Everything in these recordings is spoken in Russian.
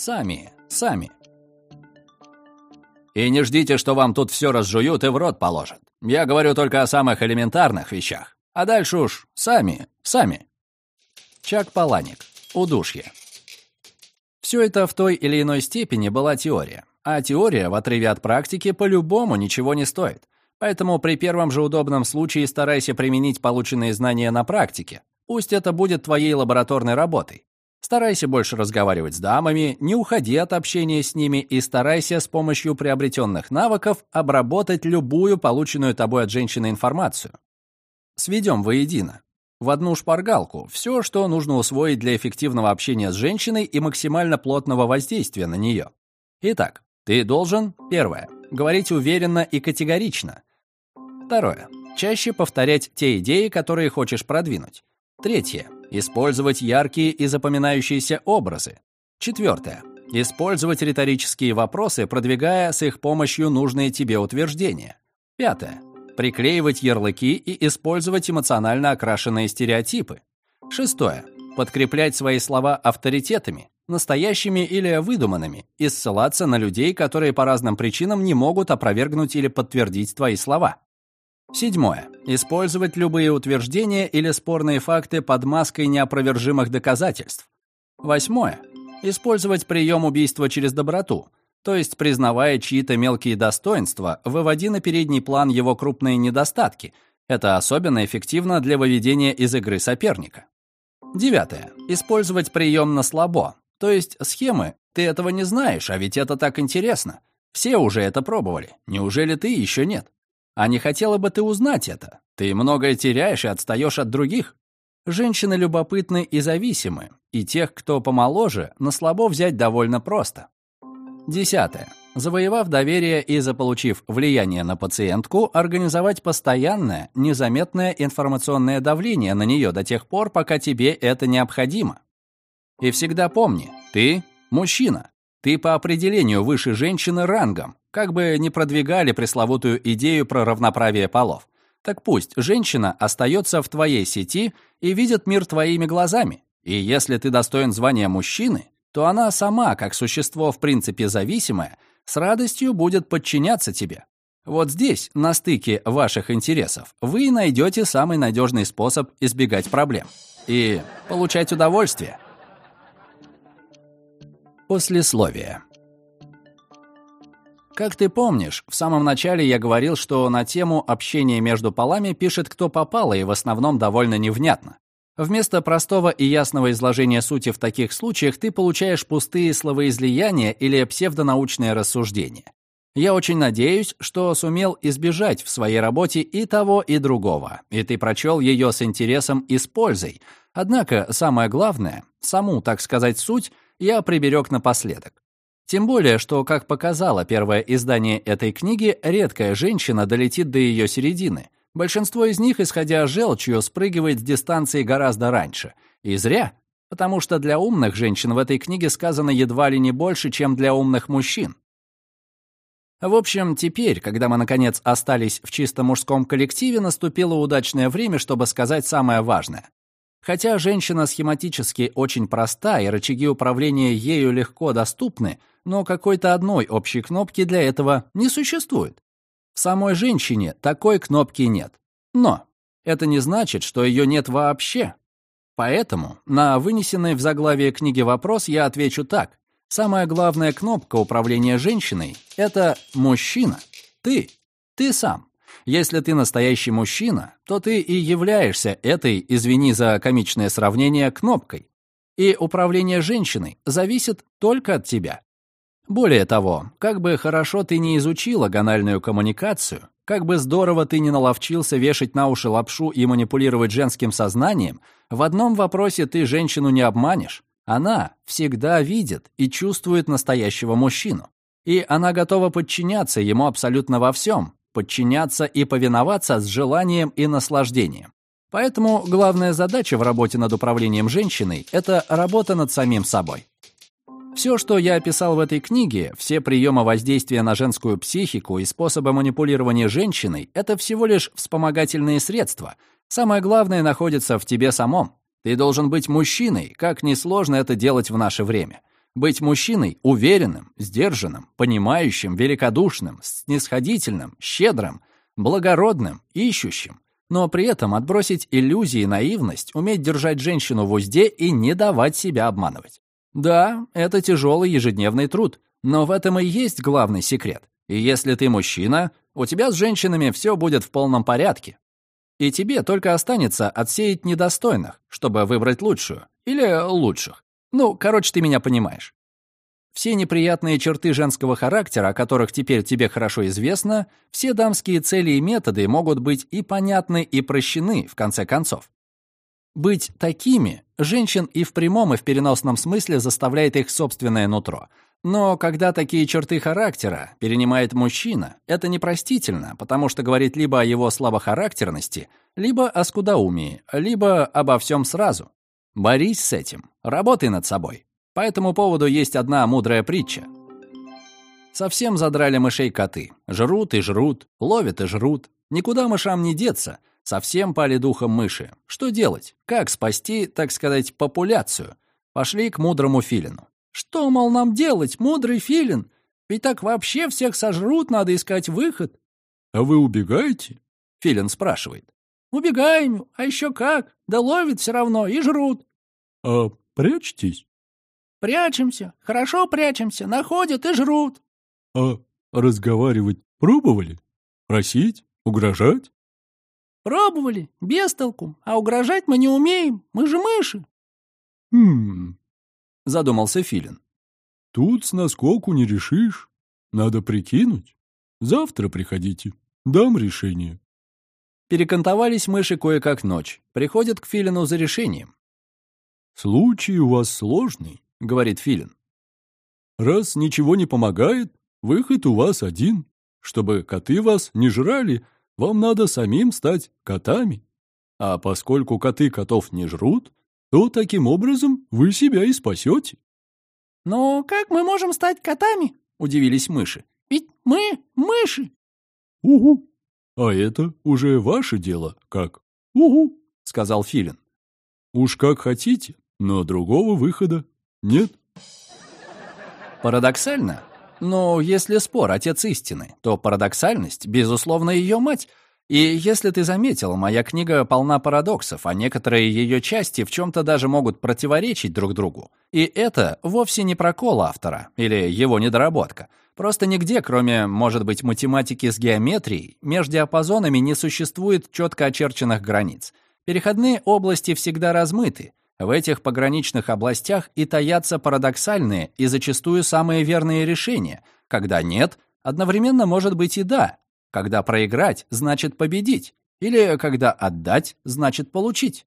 Сами, сами. И не ждите, что вам тут все разжуют и в рот положат. Я говорю только о самых элементарных вещах. А дальше уж сами, сами. Чак Паланик. Удушье. Все это в той или иной степени была теория. А теория, в отрыве от практики, по-любому ничего не стоит. Поэтому при первом же удобном случае старайся применить полученные знания на практике. Пусть это будет твоей лабораторной работой. Старайся больше разговаривать с дамами, не уходи от общения с ними и старайся с помощью приобретенных навыков обработать любую полученную тобой от женщины информацию. Сведем воедино. В одну шпаргалку все, что нужно усвоить для эффективного общения с женщиной и максимально плотного воздействия на нее. Итак, ты должен, первое, говорить уверенно и категорично. Второе, чаще повторять те идеи, которые хочешь продвинуть. Третье, использовать яркие и запоминающиеся образы. Четвертое, использовать риторические вопросы, продвигая с их помощью нужные тебе утверждения. Пятое, приклеивать ярлыки и использовать эмоционально окрашенные стереотипы. Шестое, подкреплять свои слова авторитетами, настоящими или выдуманными, и ссылаться на людей, которые по разным причинам не могут опровергнуть или подтвердить твои слова. Седьмое. Использовать любые утверждения или спорные факты под маской неопровержимых доказательств. Восьмое. Использовать прием убийства через доброту, то есть признавая чьи-то мелкие достоинства, выводи на передний план его крупные недостатки. Это особенно эффективно для выведения из игры соперника. Девятое. Использовать прием на слабо, то есть схемы «ты этого не знаешь, а ведь это так интересно». Все уже это пробовали. Неужели ты еще нет? А не хотела бы ты узнать это? Ты многое теряешь и отстаешь от других. Женщины любопытны и зависимы, и тех, кто помоложе, на слабо взять довольно просто. Десятое. Завоевав доверие и заполучив влияние на пациентку, организовать постоянное, незаметное информационное давление на нее до тех пор, пока тебе это необходимо. И всегда помни, ты мужчина. Ты по определению выше женщины рангом, как бы не продвигали пресловутую идею про равноправие полов. Так пусть женщина остается в твоей сети и видит мир твоими глазами. И если ты достоин звания мужчины, то она сама, как существо в принципе зависимое, с радостью будет подчиняться тебе. Вот здесь, на стыке ваших интересов, вы найдете самый надежный способ избегать проблем и получать удовольствие – Послесловие. Как ты помнишь, в самом начале я говорил, что на тему общения между полами пишет кто попало и в основном довольно невнятно. Вместо простого и ясного изложения сути в таких случаях ты получаешь пустые словоизлияния или псевдонаучные рассуждения. Я очень надеюсь, что сумел избежать в своей работе и того, и другого, и ты прочел ее с интересом и с пользой. Однако самое главное, саму, так сказать, суть — я приберег напоследок. Тем более, что, как показало первое издание этой книги, редкая женщина долетит до ее середины. Большинство из них, исходя желчью, спрыгивает с дистанции гораздо раньше. И зря, потому что для умных женщин в этой книге сказано едва ли не больше, чем для умных мужчин. В общем, теперь, когда мы, наконец, остались в чисто мужском коллективе, наступило удачное время, чтобы сказать самое важное. Хотя женщина схематически очень проста и рычаги управления ею легко доступны, но какой-то одной общей кнопки для этого не существует. В самой женщине такой кнопки нет. Но это не значит, что ее нет вообще. Поэтому на вынесенный в заглавие книги вопрос я отвечу так. Самая главная кнопка управления женщиной — это мужчина. Ты. Ты сам. Если ты настоящий мужчина, то ты и являешься этой, извини за комичное сравнение, кнопкой. И управление женщиной зависит только от тебя. Более того, как бы хорошо ты не изучила гональную коммуникацию, как бы здорово ты не наловчился вешать на уши лапшу и манипулировать женским сознанием, в одном вопросе ты женщину не обманешь. Она всегда видит и чувствует настоящего мужчину. И она готова подчиняться ему абсолютно во всем, подчиняться и повиноваться с желанием и наслаждением. Поэтому главная задача в работе над управлением женщиной – это работа над самим собой. Все, что я описал в этой книге, все приемы воздействия на женскую психику и способы манипулирования женщиной – это всего лишь вспомогательные средства. Самое главное находится в тебе самом. Ты должен быть мужчиной, как несложно это делать в наше время. Быть мужчиной уверенным, сдержанным, понимающим, великодушным, снисходительным, щедрым, благородным, ищущим. Но при этом отбросить иллюзии и наивность, уметь держать женщину в узде и не давать себя обманывать. Да, это тяжелый ежедневный труд, но в этом и есть главный секрет. И если ты мужчина, у тебя с женщинами все будет в полном порядке. И тебе только останется отсеять недостойных, чтобы выбрать лучшую. Или лучших. Ну, короче, ты меня понимаешь. Все неприятные черты женского характера, о которых теперь тебе хорошо известно, все дамские цели и методы могут быть и понятны, и прощены, в конце концов. Быть такими женщин и в прямом, и в переносном смысле заставляет их собственное нутро — но когда такие черты характера перенимает мужчина, это непростительно, потому что говорит либо о его слабохарактерности, либо о скудоумии, либо обо всем сразу. Борись с этим, работай над собой. По этому поводу есть одна мудрая притча. Совсем задрали мышей коты. Жрут и жрут, ловят и жрут. Никуда мышам не деться. Совсем пали духом мыши. Что делать? Как спасти, так сказать, популяцию? Пошли к мудрому филину. Что, мол, нам делать, мудрый филин? Ведь так вообще всех сожрут, надо искать выход. — А вы убегаете? — филин спрашивает. — Убегаем, а еще как, да ловят все равно и жрут. — А прячетесь? — Прячемся, хорошо прячемся, находят и жрут. — А разговаривать пробовали? Просить? Угрожать? — Пробовали, без толку, а угрожать мы не умеем, мы же мыши. — Хм, — задумался Филин. «Тут с наскоку не решишь. Надо прикинуть. Завтра приходите. Дам решение». Перекантовались мыши кое-как ночь. Приходят к Филину за решением. «Случай у вас сложный», — говорит Филин. «Раз ничего не помогает, выход у вас один. Чтобы коты вас не жрали, вам надо самим стать котами. А поскольку коты котов не жрут, то таким образом вы себя и спасете. «Но как мы можем стать котами?» — удивились мыши. «Ведь мы мыши!» «Угу! А это уже ваше дело, как?» «Угу!» — сказал Филин. «Уж как хотите, но другого выхода нет». Парадоксально, но если спор — отец истины, то парадоксальность, безусловно, ее мать — и если ты заметил, моя книга полна парадоксов, а некоторые ее части в чем-то даже могут противоречить друг другу. И это вовсе не прокол автора или его недоработка. Просто нигде, кроме, может быть, математики с геометрией, между диапазонами не существует четко очерченных границ. Переходные области всегда размыты. В этих пограничных областях и таятся парадоксальные и зачастую самые верные решения. Когда нет, одновременно может быть и да, когда проиграть, значит победить. Или когда отдать, значит получить.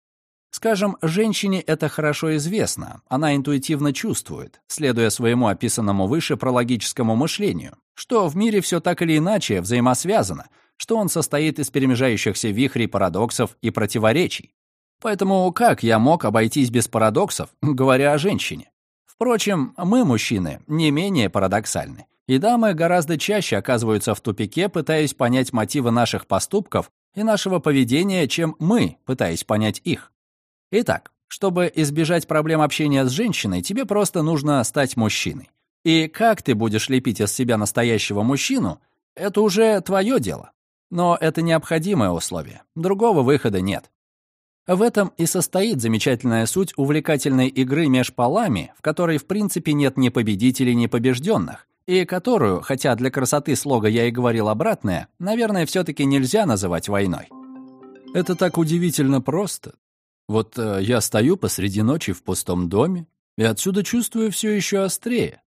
Скажем, женщине это хорошо известно, она интуитивно чувствует, следуя своему описанному выше прологическому мышлению, что в мире все так или иначе взаимосвязано, что он состоит из перемежающихся вихрей парадоксов и противоречий. Поэтому как я мог обойтись без парадоксов, говоря о женщине? Впрочем, мы, мужчины, не менее парадоксальны. И дамы гораздо чаще оказываются в тупике, пытаясь понять мотивы наших поступков и нашего поведения, чем мы, пытаясь понять их. Итак, чтобы избежать проблем общения с женщиной, тебе просто нужно стать мужчиной. И как ты будешь лепить из себя настоящего мужчину, это уже твое дело. Но это необходимое условие. Другого выхода нет. В этом и состоит замечательная суть увлекательной игры меж полами, в которой в принципе нет ни победителей, ни побежденных, и которую, хотя для красоты слога я и говорил обратное, наверное, все-таки нельзя называть войной. Это так удивительно просто. Вот э, я стою посреди ночи в пустом доме, и отсюда чувствую все еще острее.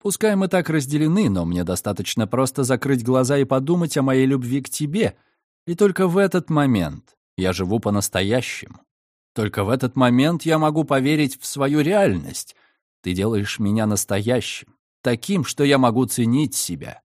Пускай мы так разделены, но мне достаточно просто закрыть глаза и подумать о моей любви к тебе, и только в этот момент я живу по-настоящему. Только в этот момент я могу поверить в свою реальность. Ты делаешь меня настоящим таким, что я могу ценить себя.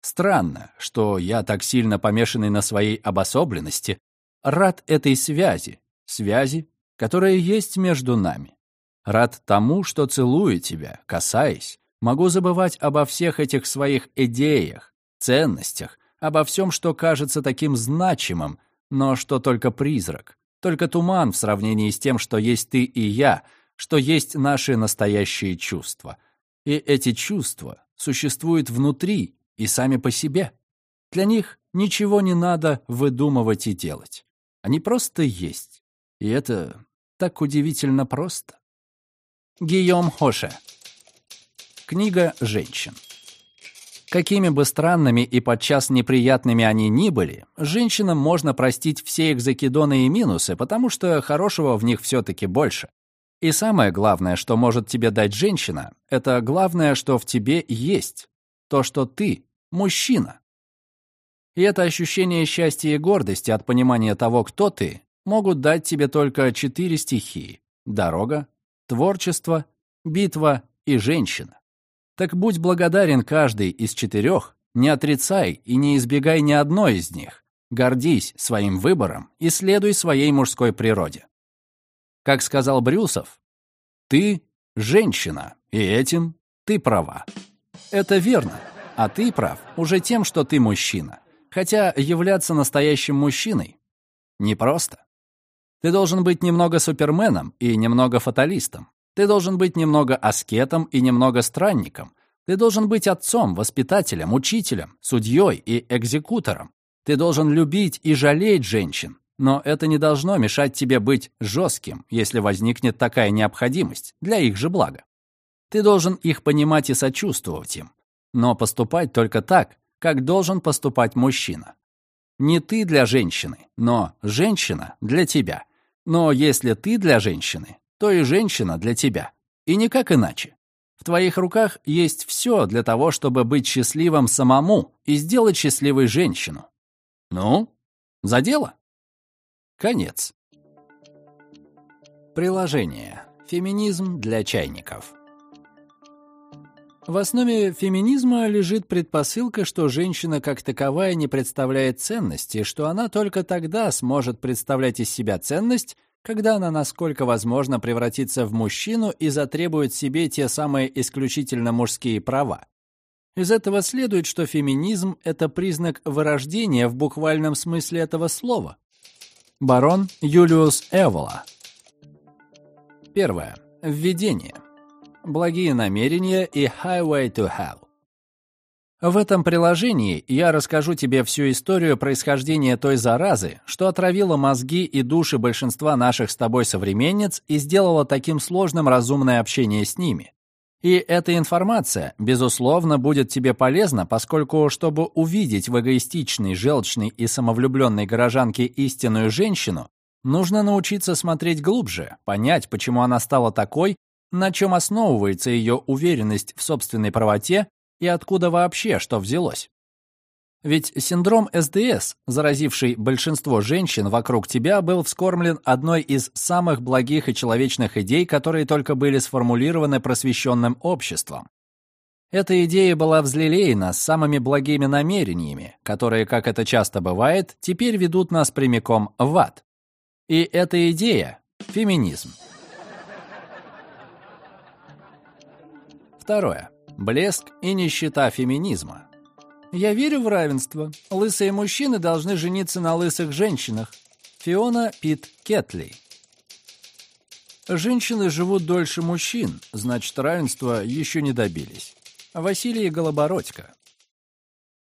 Странно, что я, так сильно помешанный на своей обособленности, рад этой связи, связи, которая есть между нами. Рад тому, что целую тебя, касаясь, могу забывать обо всех этих своих идеях, ценностях, обо всем, что кажется таким значимым, но что только призрак, только туман в сравнении с тем, что есть ты и я, что есть наши настоящие чувства. И эти чувства существуют внутри и сами по себе. Для них ничего не надо выдумывать и делать. Они просто есть. И это так удивительно просто. Гийом Хоше. Книга женщин. Какими бы странными и подчас неприятными они ни были, женщинам можно простить все их закидоны и минусы, потому что хорошего в них все-таки больше. И самое главное, что может тебе дать женщина, это главное, что в тебе есть. То, что ты – мужчина. И это ощущение счастья и гордости от понимания того, кто ты, могут дать тебе только четыре стихии – дорога, творчество, битва и женщина. Так будь благодарен каждой из четырех, не отрицай и не избегай ни одной из них. Гордись своим выбором и следуй своей мужской природе. Как сказал Брюсов, ты — женщина, и этим ты права. Это верно, а ты прав уже тем, что ты мужчина. Хотя являться настоящим мужчиной непросто. Ты должен быть немного суперменом и немного фаталистом. Ты должен быть немного аскетом и немного странником. Ты должен быть отцом, воспитателем, учителем, судьей и экзекутором. Ты должен любить и жалеть женщин. Но это не должно мешать тебе быть жестким, если возникнет такая необходимость, для их же блага. Ты должен их понимать и сочувствовать им. Но поступать только так, как должен поступать мужчина. Не ты для женщины, но женщина для тебя. Но если ты для женщины, то и женщина для тебя. И никак иначе. В твоих руках есть все для того, чтобы быть счастливым самому и сделать счастливой женщину. Ну, за дело. Конец. Приложение. Феминизм для чайников. В основе феминизма лежит предпосылка, что женщина как таковая не представляет ценности, что она только тогда сможет представлять из себя ценность, когда она, насколько возможно, превратится в мужчину и затребует себе те самые исключительно мужские права. Из этого следует, что феминизм — это признак вырождения в буквальном смысле этого слова. Барон Юлиус Эвола. Первое. Введение. Благие намерения и Highway to Hell. В этом приложении я расскажу тебе всю историю происхождения той заразы, что отравила мозги и души большинства наших с тобой современниц и сделала таким сложным разумное общение с ними. И эта информация, безусловно, будет тебе полезна, поскольку, чтобы увидеть в эгоистичной, желчной и самовлюбленной горожанке истинную женщину, нужно научиться смотреть глубже, понять, почему она стала такой, на чем основывается ее уверенность в собственной правоте и откуда вообще что взялось. Ведь синдром СДС, заразивший большинство женщин вокруг тебя, был вскормлен одной из самых благих и человечных идей, которые только были сформулированы просвещенным обществом. Эта идея была взлелеяна с самыми благими намерениями, которые, как это часто бывает, теперь ведут нас прямиком в ад. И эта идея — феминизм. Второе. Блеск и нищета феминизма. Я верю в равенство. Лысые мужчины должны жениться на лысых женщинах. Фиона Пит Кетли. Женщины живут дольше мужчин, значит, равенства еще не добились. Василий Голобородько.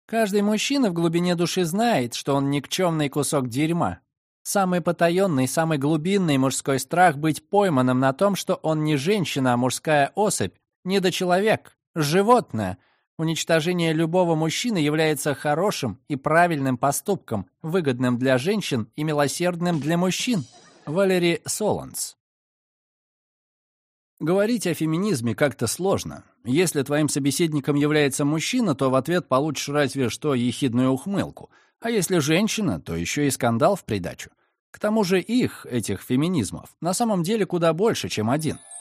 Каждый мужчина в глубине души знает, что он никчемный кусок дерьма. Самый потаенный, самый глубинный мужской страх быть пойманным на том, что он не женщина, а мужская особь, недочеловек, Животное. Уничтожение любого мужчины является хорошим и правильным поступком, выгодным для женщин и милосердным для мужчин. Валери Соланс. Говорить о феминизме как-то сложно. Если твоим собеседником является мужчина, то в ответ получишь разве что ехидную ухмылку. А если женщина, то еще и скандал в придачу. К тому же их, этих феминизмов, на самом деле куда больше, чем один –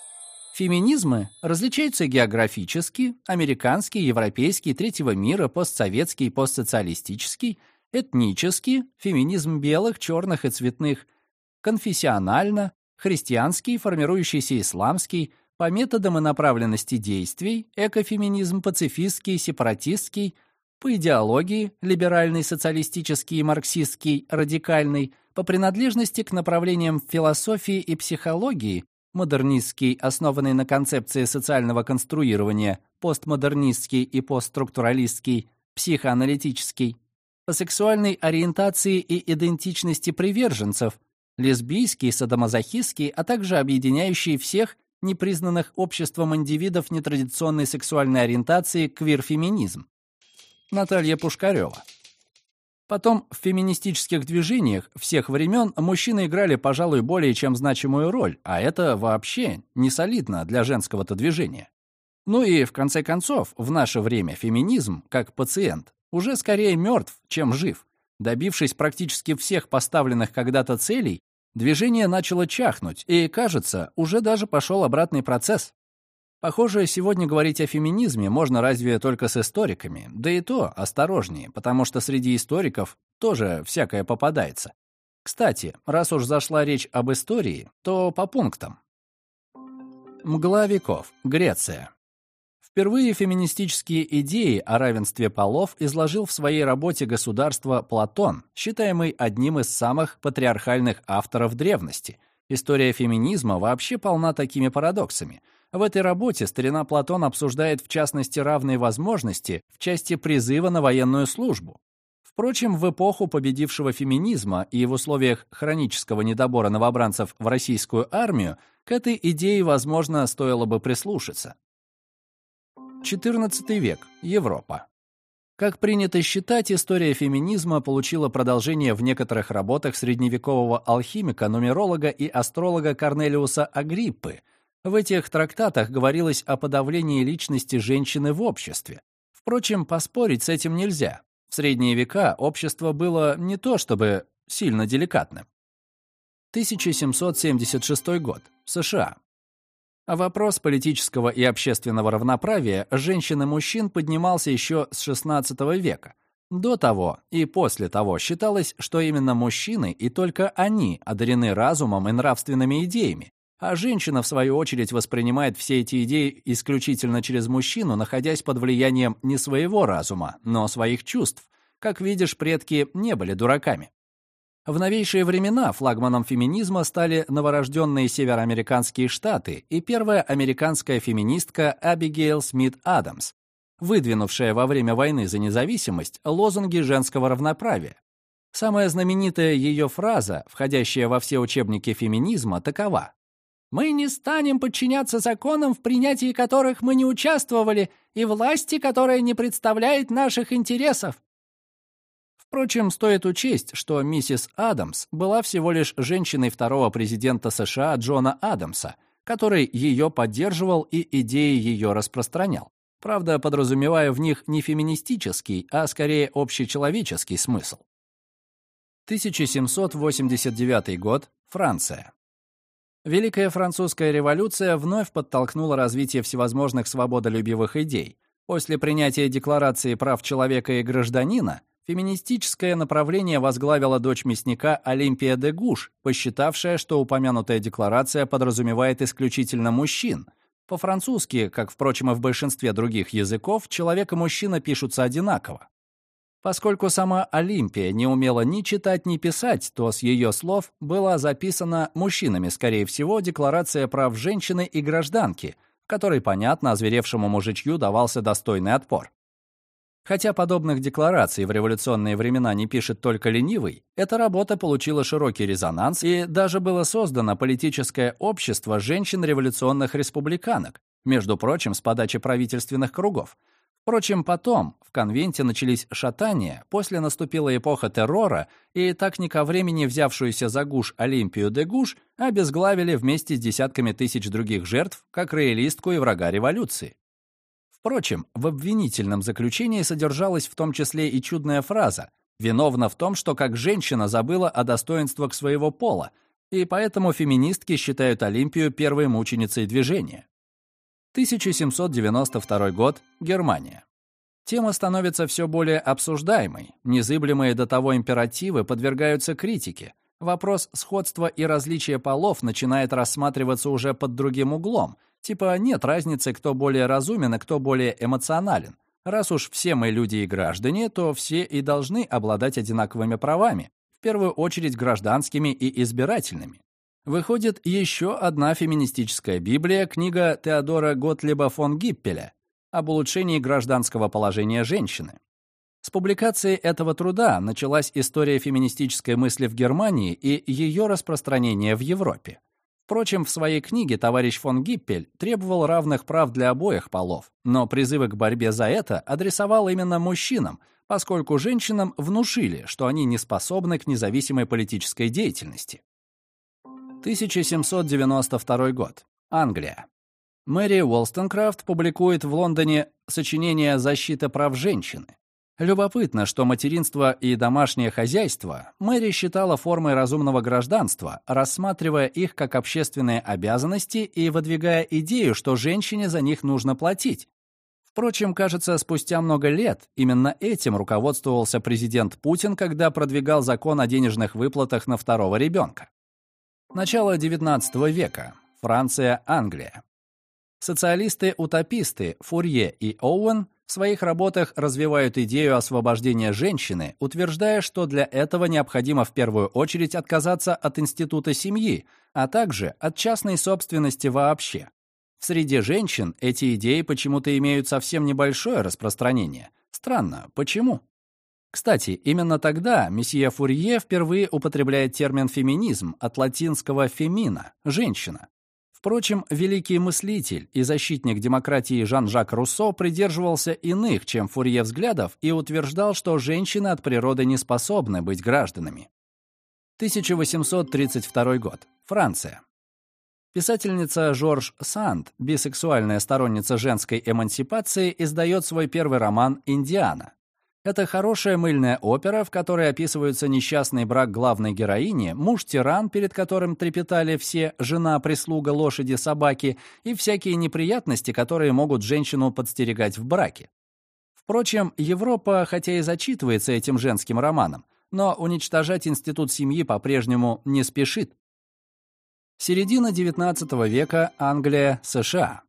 Феминизмы различаются географически, американский, европейский, третьего мира, постсоветский, постсоциалистический, этнический, феминизм белых, черных и цветных, конфессионально, христианский, формирующийся исламский, по методам и направленности действий, экофеминизм пацифистский, сепаратистский, по идеологии, либеральный, социалистический марксистский, радикальный, по принадлежности к направлениям философии и психологии, модернистский, основанный на концепции социального конструирования, постмодернистский и постструктуралистский, психоаналитический, по сексуальной ориентации и идентичности приверженцев, лесбийский, садомазохистский, а также объединяющий всех непризнанных обществом индивидов нетрадиционной сексуальной ориентации квир-феминизм. Наталья Пушкарева. Потом в феминистических движениях всех времен мужчины играли, пожалуй, более чем значимую роль, а это вообще не солидно для женского-то движения. Ну и, в конце концов, в наше время феминизм, как пациент, уже скорее мертв, чем жив. Добившись практически всех поставленных когда-то целей, движение начало чахнуть, и, кажется, уже даже пошел обратный процесс. Похоже, сегодня говорить о феминизме можно разве только с историками, да и то осторожнее, потому что среди историков тоже всякое попадается. Кстати, раз уж зашла речь об истории, то по пунктам. Мгла веков. Греция. Впервые феминистические идеи о равенстве полов изложил в своей работе «Государство» Платон, считаемый одним из самых патриархальных авторов древности. История феминизма вообще полна такими парадоксами – в этой работе старина Платон обсуждает в частности равные возможности в части призыва на военную службу. Впрочем, в эпоху победившего феминизма и в условиях хронического недобора новобранцев в российскую армию к этой идее, возможно, стоило бы прислушаться. XIV век. Европа. Как принято считать, история феминизма получила продолжение в некоторых работах средневекового алхимика, нумеролога и астролога Корнелиуса Агриппы, в этих трактатах говорилось о подавлении личности женщины в обществе. Впрочем, поспорить с этим нельзя. В средние века общество было не то чтобы сильно деликатным. 1776 год. США. Вопрос политического и общественного равноправия женщин и мужчин поднимался еще с XVI века. До того и после того считалось, что именно мужчины и только они одарены разумом и нравственными идеями, а женщина, в свою очередь, воспринимает все эти идеи исключительно через мужчину, находясь под влиянием не своего разума, но своих чувств. Как видишь, предки не были дураками. В новейшие времена флагманом феминизма стали новорожденные североамериканские штаты и первая американская феминистка Абигейл Смит Адамс, выдвинувшая во время войны за независимость лозунги женского равноправия. Самая знаменитая ее фраза, входящая во все учебники феминизма, такова мы не станем подчиняться законам, в принятии которых мы не участвовали, и власти, которая не представляет наших интересов. Впрочем, стоит учесть, что миссис Адамс была всего лишь женщиной второго президента США Джона Адамса, который ее поддерживал и идеи ее распространял. Правда, подразумевая в них не феминистический, а скорее общечеловеческий смысл. 1789 год. Франция. Великая французская революция вновь подтолкнула развитие всевозможных свободолюбивых идей. После принятия Декларации прав человека и гражданина феминистическое направление возглавила дочь мясника Олимпия де Гуш, посчитавшая, что упомянутая декларация подразумевает исключительно мужчин. По-французски, как, впрочем, и в большинстве других языков, человек и мужчина пишутся одинаково. Поскольку сама Олимпия не умела ни читать, ни писать, то с ее слов была записана мужчинами, скорее всего, Декларация прав женщины и гражданки, в которой, понятно, озверевшему мужичью давался достойный отпор. Хотя подобных деклараций в революционные времена не пишет только ленивый, эта работа получила широкий резонанс и даже было создано политическое общество женщин-революционных республиканок, между прочим, с подачи правительственных кругов – Впрочем, потом в конвенте начались шатания, после наступила эпоха террора, и так не ко времени взявшуюся за гуш Олимпию де Гуш обезглавили вместе с десятками тысяч других жертв, как роялистку и врага революции. Впрочем, в обвинительном заключении содержалась в том числе и чудная фраза «виновна в том, что как женщина забыла о достоинствах своего пола», и поэтому феминистки считают Олимпию первой мученицей движения. 1792 год, Германия. Тема становится все более обсуждаемой, незыблемые до того императивы подвергаются критике. Вопрос сходства и различия полов начинает рассматриваться уже под другим углом, типа нет разницы, кто более разумен и кто более эмоционален. Раз уж все мы люди и граждане, то все и должны обладать одинаковыми правами, в первую очередь гражданскими и избирательными. Выходит еще одна феминистическая Библия, книга Теодора Готлиба фон Гиппеля об улучшении гражданского положения женщины. С публикации этого труда началась история феминистической мысли в Германии и ее распространение в Европе. Впрочем, в своей книге товарищ фон Гиппель требовал равных прав для обоих полов, но призывы к борьбе за это адресовал именно мужчинам, поскольку женщинам внушили, что они не способны к независимой политической деятельности. 1792 год. Англия. Мэри Уолстонкрафт публикует в Лондоне сочинение «Защита прав женщины». Любопытно, что материнство и домашнее хозяйство Мэри считала формой разумного гражданства, рассматривая их как общественные обязанности и выдвигая идею, что женщине за них нужно платить. Впрочем, кажется, спустя много лет именно этим руководствовался президент Путин, когда продвигал закон о денежных выплатах на второго ребенка. Начало XIX века. Франция, Англия. Социалисты-утописты Фурье и Оуэн в своих работах развивают идею освобождения женщины, утверждая, что для этого необходимо в первую очередь отказаться от института семьи, а также от частной собственности вообще. В среде женщин эти идеи почему-то имеют совсем небольшое распространение. Странно, почему? Кстати, именно тогда месье Фурье впервые употребляет термин «феминизм» от латинского «фемина» — «женщина». Впрочем, великий мыслитель и защитник демократии Жан-Жак Руссо придерживался иных, чем Фурье взглядов, и утверждал, что женщины от природы не способны быть гражданами. 1832 год. Франция. Писательница Жорж Санд, бисексуальная сторонница женской эмансипации, издает свой первый роман «Индиана». Это хорошая мыльная опера, в которой описывается несчастный брак главной героини, муж-тиран, перед которым трепетали все жена, прислуга, лошади, собаки и всякие неприятности, которые могут женщину подстерегать в браке. Впрочем, Европа, хотя и зачитывается этим женским романом, но уничтожать институт семьи по-прежнему не спешит. Середина XIX века, Англия, США.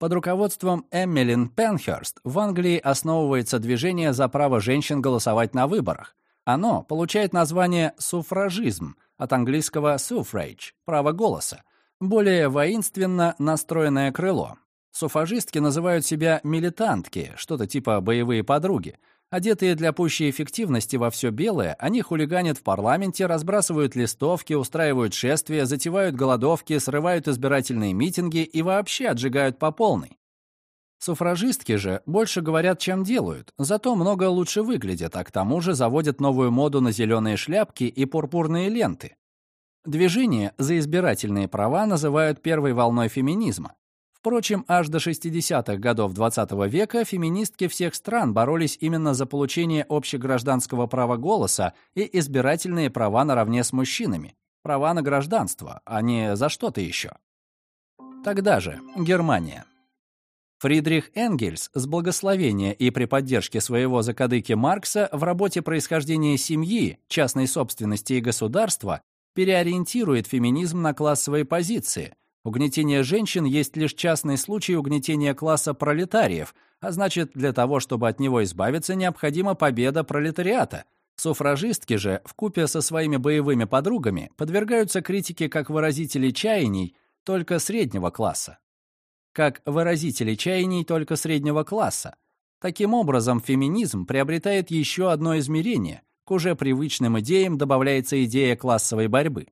Под руководством Эммелин Пенхерст в Англии основывается движение за право женщин голосовать на выборах. Оно получает название суфражизм от английского suffrage – право голоса, более воинственно настроенное крыло. Суфражистки называют себя милитантки, что-то типа боевые подруги – Одетые для пущей эффективности во все белое, они хулиганят в парламенте, разбрасывают листовки, устраивают шествия, затевают голодовки, срывают избирательные митинги и вообще отжигают по полной. Суфражистки же больше говорят, чем делают, зато много лучше выглядят, а к тому же заводят новую моду на зеленые шляпки и пурпурные ленты. Движение за избирательные права называют первой волной феминизма. Впрочем, аж до 60-х годов XX -го века феминистки всех стран боролись именно за получение общегражданского права голоса и избирательные права наравне с мужчинами. Права на гражданство, а не за что-то еще. Тогда же, Германия. Фридрих Энгельс с благословения и при поддержке своего закадыки Маркса в работе «Происхождение семьи, частной собственности и государства» переориентирует феминизм на классовые позиции, Угнетение женщин есть лишь частный случай угнетения класса пролетариев, а значит, для того, чтобы от него избавиться, необходима победа пролетариата. Суфражистки же, вкупе со своими боевыми подругами, подвергаются критике как выразители чаяний только среднего класса. Как выразители чаяний только среднего класса. Таким образом, феминизм приобретает еще одно измерение. К уже привычным идеям добавляется идея классовой борьбы.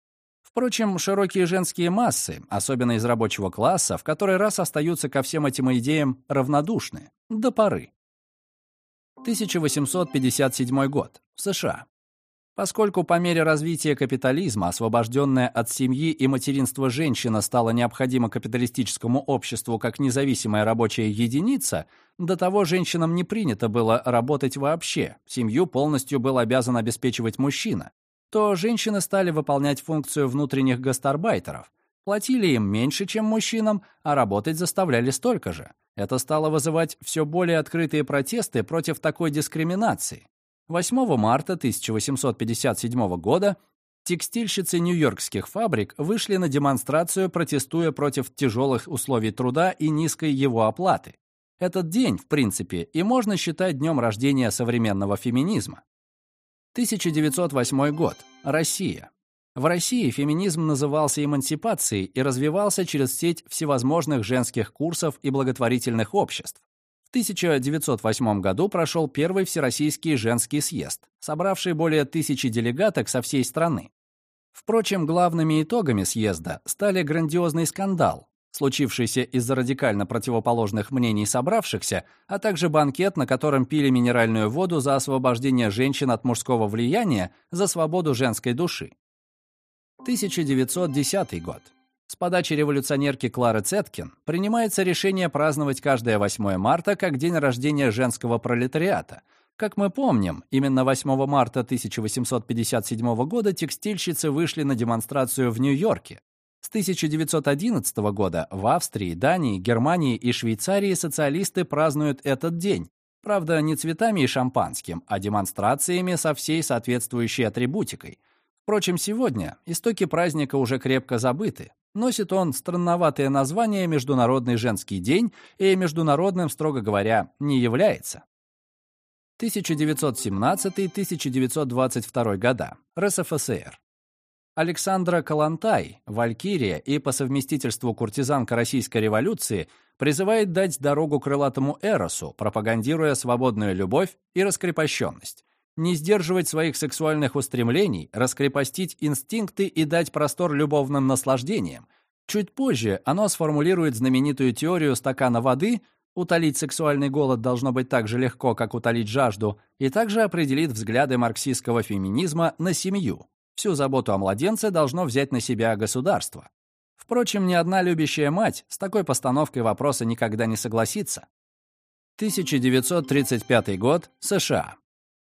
Впрочем, широкие женские массы, особенно из рабочего класса, в который раз остаются ко всем этим идеям равнодушны. До поры. 1857 год. США. Поскольку по мере развития капитализма освобожденная от семьи и материнства женщина стала необходима капиталистическому обществу как независимая рабочая единица, до того женщинам не принято было работать вообще, семью полностью был обязан обеспечивать мужчина то женщины стали выполнять функцию внутренних гастарбайтеров. Платили им меньше, чем мужчинам, а работать заставляли столько же. Это стало вызывать все более открытые протесты против такой дискриминации. 8 марта 1857 года текстильщицы нью-йоркских фабрик вышли на демонстрацию, протестуя против тяжелых условий труда и низкой его оплаты. Этот день, в принципе, и можно считать днем рождения современного феминизма. 1908 год. Россия. В России феминизм назывался эмансипацией и развивался через сеть всевозможных женских курсов и благотворительных обществ. В 1908 году прошел первый Всероссийский женский съезд, собравший более тысячи делегаток со всей страны. Впрочем, главными итогами съезда стали грандиозный скандал, случившийся из-за радикально противоположных мнений собравшихся, а также банкет, на котором пили минеральную воду за освобождение женщин от мужского влияния, за свободу женской души. 1910 год. С подачи революционерки Клары Цеткин принимается решение праздновать каждое 8 марта как день рождения женского пролетариата. Как мы помним, именно 8 марта 1857 года текстильщицы вышли на демонстрацию в Нью-Йорке. С 1911 года в Австрии, Дании, Германии и Швейцарии социалисты празднуют этот день. Правда, не цветами и шампанским, а демонстрациями со всей соответствующей атрибутикой. Впрочем, сегодня истоки праздника уже крепко забыты. Носит он странноватое название «Международный женский день» и международным, строго говоря, не является. 1917-1922 года. РСФСР. Александра Калантай, валькирия и по совместительству куртизанка Российской революции, призывает дать дорогу крылатому Эросу, пропагандируя свободную любовь и раскрепощенность. Не сдерживать своих сексуальных устремлений, раскрепостить инстинкты и дать простор любовным наслаждениям. Чуть позже оно сформулирует знаменитую теорию стакана воды, утолить сексуальный голод должно быть так же легко, как утолить жажду, и также определит взгляды марксистского феминизма на семью. Всю заботу о младенце должно взять на себя государство. Впрочем, ни одна любящая мать с такой постановкой вопроса никогда не согласится. 1935 год, США.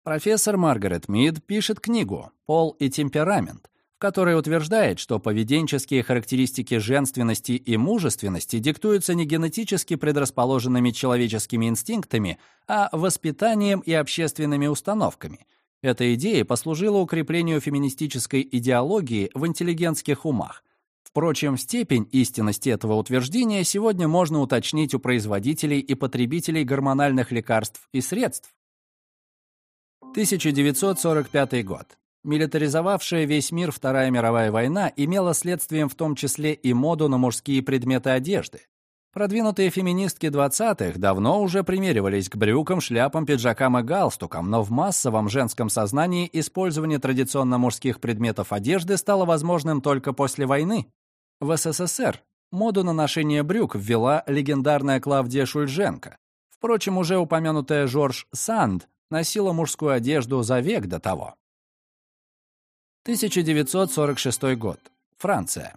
Профессор Маргарет Мид пишет книгу «Пол и темперамент», в которой утверждает, что поведенческие характеристики женственности и мужественности диктуются не генетически предрасположенными человеческими инстинктами, а воспитанием и общественными установками – эта идея послужила укреплению феминистической идеологии в интеллигентских умах. Впрочем, степень истинности этого утверждения сегодня можно уточнить у производителей и потребителей гормональных лекарств и средств. 1945 год. Милитаризовавшая весь мир Вторая мировая война имела следствием в том числе и моду на мужские предметы одежды. Продвинутые феминистки 20-х давно уже примеривались к брюкам, шляпам, пиджакам и галстукам, но в массовом женском сознании использование традиционно мужских предметов одежды стало возможным только после войны. В СССР моду на ношение брюк ввела легендарная Клавдия Шульженко. Впрочем, уже упомянутая Жорж Санд носила мужскую одежду за век до того. 1946 год. Франция.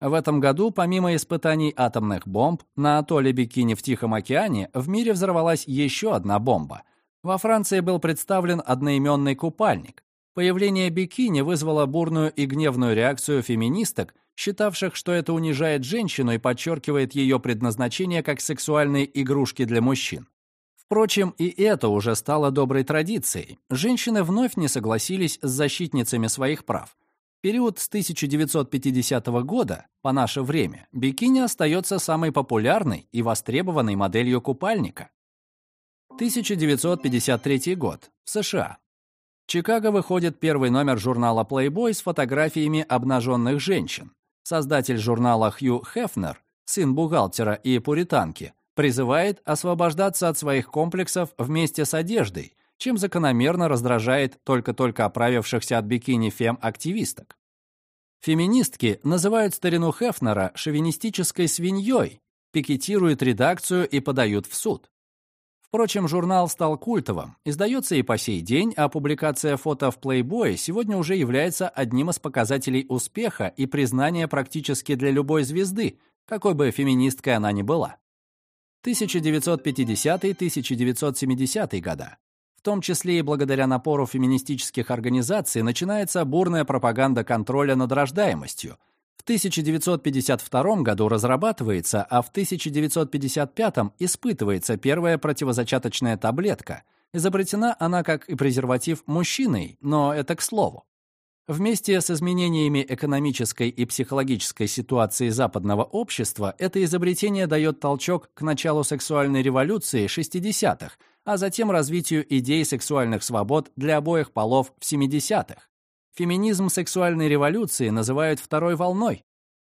В этом году, помимо испытаний атомных бомб, на атолле Бикини в Тихом океане в мире взорвалась еще одна бомба. Во Франции был представлен одноименный купальник. Появление бикини вызвало бурную и гневную реакцию феминисток, считавших, что это унижает женщину и подчеркивает ее предназначение как сексуальные игрушки для мужчин. Впрочем, и это уже стало доброй традицией. Женщины вновь не согласились с защитницами своих прав – период с 1950 года по наше время бикини остается самой популярной и востребованной моделью купальника. 1953 год. США. В Чикаго выходит первый номер журнала Playboy с фотографиями обнаженных женщин. Создатель журнала Хью Хефнер, сын бухгалтера и пуританки, призывает освобождаться от своих комплексов вместе с одеждой, чем закономерно раздражает только-только оправившихся от бикини фем-активисток. Феминистки называют старину Хефнера шовинистической свиньей, пикетируют редакцию и подают в суд. Впрочем, журнал стал культовым, издается и по сей день, а публикация фото в Playboy сегодня уже является одним из показателей успеха и признания практически для любой звезды, какой бы феминисткой она ни была. 1950-1970 года. В том числе и благодаря напору феминистических организаций начинается бурная пропаганда контроля над рождаемостью. В 1952 году разрабатывается, а в 1955 испытывается первая противозачаточная таблетка. Изобретена она как и презерватив мужчиной, но это к слову. Вместе с изменениями экономической и психологической ситуации западного общества это изобретение дает толчок к началу сексуальной революции 60-х, а затем развитию идей сексуальных свобод для обоих полов в 70-х. Феминизм сексуальной революции называют второй волной.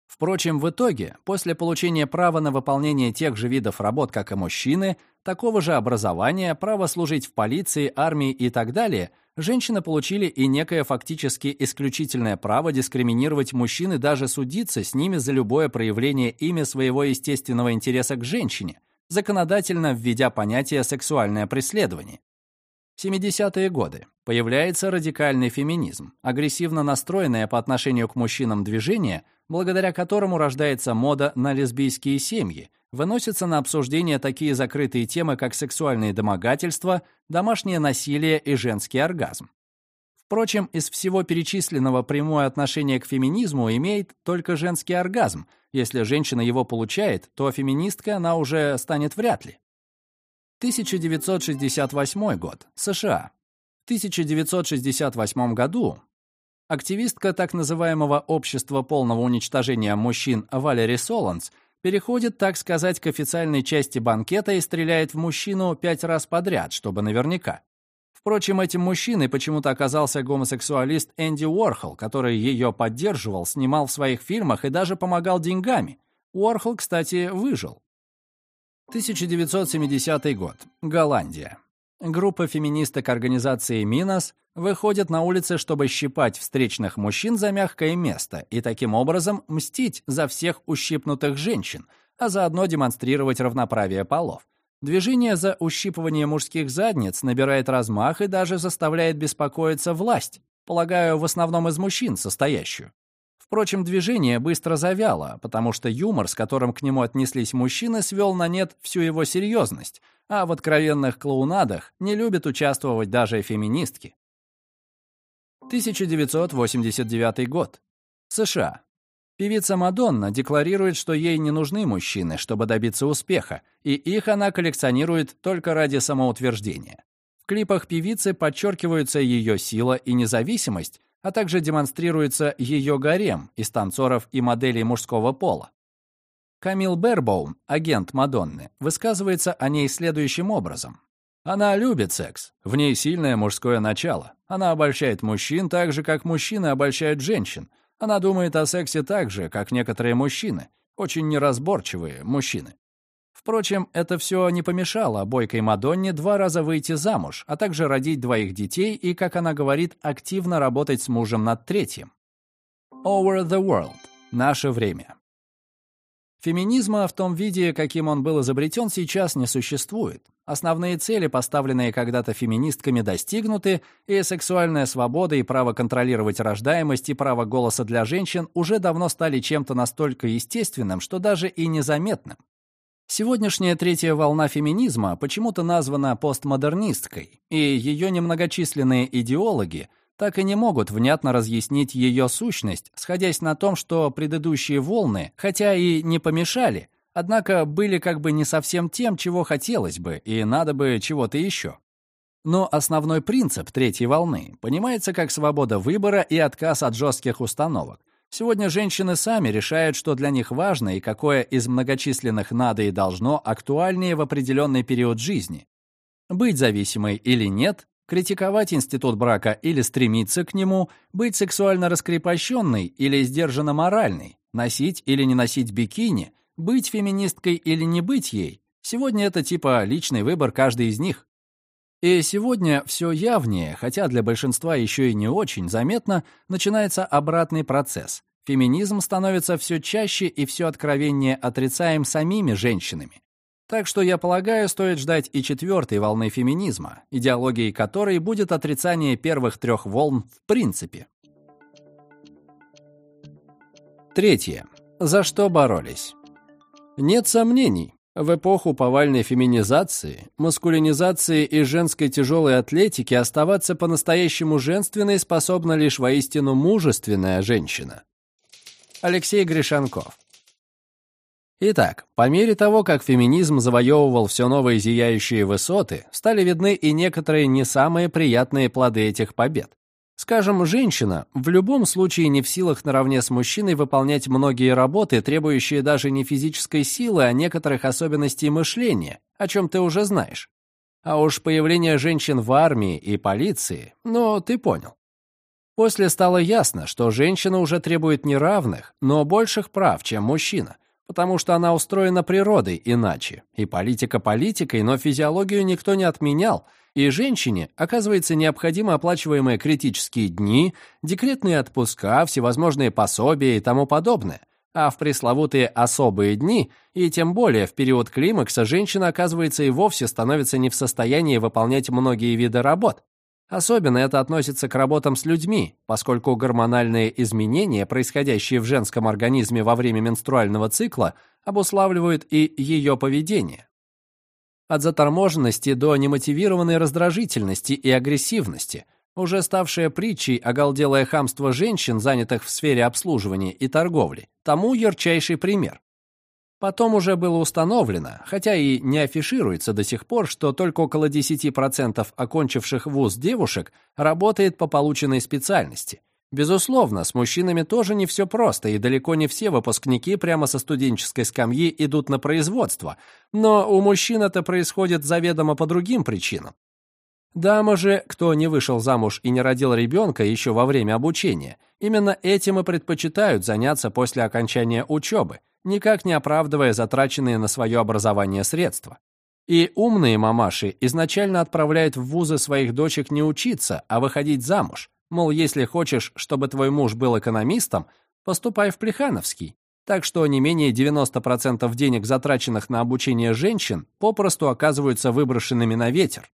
Впрочем, в итоге, после получения права на выполнение тех же видов работ, как и мужчины, такого же образования, права служить в полиции, армии и так далее, женщины получили и некое фактически исключительное право дискриминировать мужчин и даже судиться с ними за любое проявление ими своего естественного интереса к женщине, законодательно введя понятие «сексуальное преследование». 70-е годы. Появляется радикальный феминизм, агрессивно настроенное по отношению к мужчинам движение, благодаря которому рождается мода на лесбийские семьи, выносятся на обсуждение такие закрытые темы, как сексуальные домогательства, домашнее насилие и женский оргазм. Впрочем, из всего перечисленного прямое отношение к феминизму имеет только женский оргазм. Если женщина его получает, то феминисткой она уже станет вряд ли. 1968 год. США. В 1968 году активистка так называемого «Общества полного уничтожения мужчин» Валери Соланс переходит, так сказать, к официальной части банкета и стреляет в мужчину пять раз подряд, чтобы наверняка. Впрочем, этим мужчиной почему-то оказался гомосексуалист Энди Уорхол, который ее поддерживал, снимал в своих фильмах и даже помогал деньгами. Уорхол, кстати, выжил. 1970 год. Голландия. Группа феминисток организации «Минос» выходит на улицы, чтобы щипать встречных мужчин за мягкое место и таким образом мстить за всех ущипнутых женщин, а заодно демонстрировать равноправие полов. Движение за ущипывание мужских задниц набирает размах и даже заставляет беспокоиться власть, полагаю, в основном из мужчин состоящую. Впрочем, движение быстро завяло, потому что юмор, с которым к нему отнеслись мужчины, свел на нет всю его серьезность, а в откровенных клоунадах не любят участвовать даже феминистки. 1989 год. США. Певица Мадонна декларирует, что ей не нужны мужчины, чтобы добиться успеха, и их она коллекционирует только ради самоутверждения. В клипах певицы подчеркиваются ее сила и независимость, а также демонстрируется ее гарем из танцоров и моделей мужского пола. Камил Бербоум, агент Мадонны, высказывается о ней следующим образом. Она любит секс, в ней сильное мужское начало. Она обольщает мужчин так же, как мужчины обольщают женщин. Она думает о сексе так же, как некоторые мужчины, очень неразборчивые мужчины. Впрочем, это все не помешало бойкой Мадонне два раза выйти замуж, а также родить двоих детей и, как она говорит, активно работать с мужем над третьим. Over the World. Наше время. Феминизма в том виде, каким он был изобретен, сейчас не существует. Основные цели, поставленные когда-то феминистками, достигнуты, и сексуальная свобода и право контролировать рождаемость и право голоса для женщин уже давно стали чем-то настолько естественным, что даже и незаметным. Сегодняшняя третья волна феминизма почему-то названа постмодернисткой, и ее немногочисленные идеологи так и не могут внятно разъяснить ее сущность, сходясь на том, что предыдущие волны, хотя и не помешали, однако были как бы не совсем тем, чего хотелось бы, и надо бы чего-то еще. Но основной принцип третьей волны понимается как свобода выбора и отказ от жестких установок, Сегодня женщины сами решают, что для них важно и какое из многочисленных надо и должно актуальнее в определенный период жизни. Быть зависимой или нет, критиковать институт брака или стремиться к нему, быть сексуально раскрепощенной или сдержанно моральной, носить или не носить бикини, быть феминисткой или не быть ей. Сегодня это типа личный выбор каждой из них. И сегодня все явнее, хотя для большинства еще и не очень заметно, начинается обратный процесс. Феминизм становится все чаще и все откровеннее отрицаем самими женщинами. Так что, я полагаю, стоит ждать и четвертой волны феминизма, идеологией которой будет отрицание первых трех волн в принципе. Третье. За что боролись? Нет сомнений, в эпоху повальной феминизации, маскулинизации и женской тяжелой атлетики оставаться по-настоящему женственной способна лишь воистину мужественная женщина. Алексей Гришанков Итак, по мере того, как феминизм завоевывал все новые зияющие высоты, стали видны и некоторые не самые приятные плоды этих побед. Скажем, женщина в любом случае не в силах наравне с мужчиной выполнять многие работы, требующие даже не физической силы, а некоторых особенностей мышления, о чем ты уже знаешь. А уж появление женщин в армии и полиции, ну, ты понял. После стало ясно, что женщина уже требует не равных, но больших прав, чем мужчина, потому что она устроена природой иначе. И политика политикой, но физиологию никто не отменял, и женщине, оказывается, необходимо оплачиваемые критические дни, декретные отпуска, всевозможные пособия и тому подобное. А в пресловутые особые дни, и тем более в период климакса, женщина, оказывается, и вовсе становится не в состоянии выполнять многие виды работ. Особенно это относится к работам с людьми, поскольку гормональные изменения, происходящие в женском организме во время менструального цикла, обуславливают и ее поведение. От заторможенности до немотивированной раздражительности и агрессивности, уже ставшее притчей оголделое хамство женщин, занятых в сфере обслуживания и торговли, тому ярчайший пример. Потом уже было установлено, хотя и не афишируется до сих пор, что только около 10% окончивших вуз девушек работает по полученной специальности. Безусловно, с мужчинами тоже не все просто, и далеко не все выпускники прямо со студенческой скамьи идут на производство, но у мужчин это происходит заведомо по другим причинам. Дамы же, кто не вышел замуж и не родил ребенка еще во время обучения, именно этим и предпочитают заняться после окончания учебы, никак не оправдывая затраченные на свое образование средства. И умные мамаши изначально отправляют в вузы своих дочек не учиться, а выходить замуж. Мол, если хочешь, чтобы твой муж был экономистом, поступай в Плехановский. Так что не менее 90% денег, затраченных на обучение женщин, попросту оказываются выброшенными на ветер.